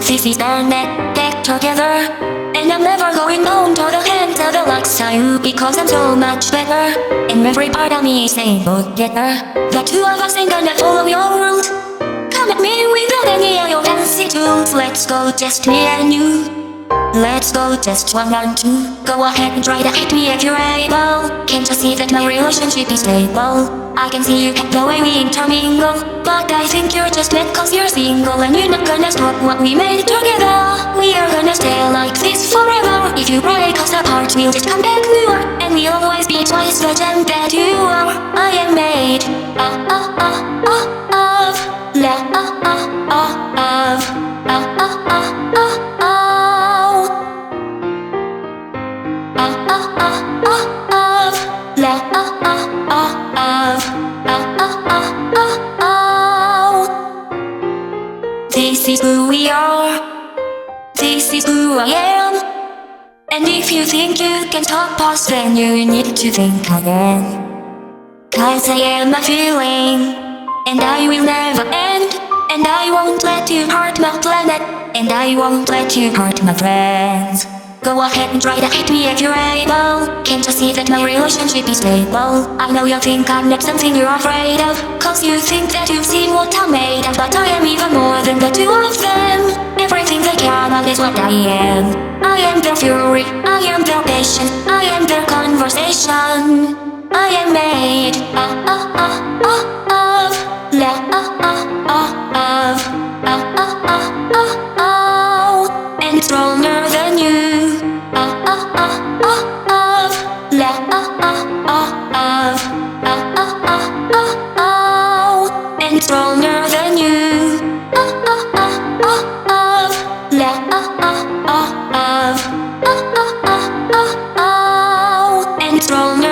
this is our get together. And I'm never going home to the hands of the likes of you because I'm so much better. And every part of me is saying, go get her. The two of us ain't gonna follow your rules. Come at me without any of your fancy tools. Let's go, just me and you. Let's go just one and two Go ahead and try to hit me if you're able. Can't you see that my relationship is stable? I can see you the way we intermingle But I think you're just mad cause you're single And you're not gonna stop what we made together. We are gonna stay like this forever. If you break us apart we'll just come back newer And we'll always be twice the gem This is who we are. This is who I am. And if you think you can stop us then you need to think again. Cause I am a feeling And I will never end. And I won't let you hurt my planet And I won't let you hurt my friends Go ahead and try to hit me if you're able. Can't you see that my relationship is stable? I know you think I'm not something you're afraid of. Cause you think that you've seen what I'm made of. But I am even more than the two of them. Everything they cannot is what I am. I am their fury, I am their patience I am their conversation. I am made. Uh, uh, Than you and stronger than you. And stronger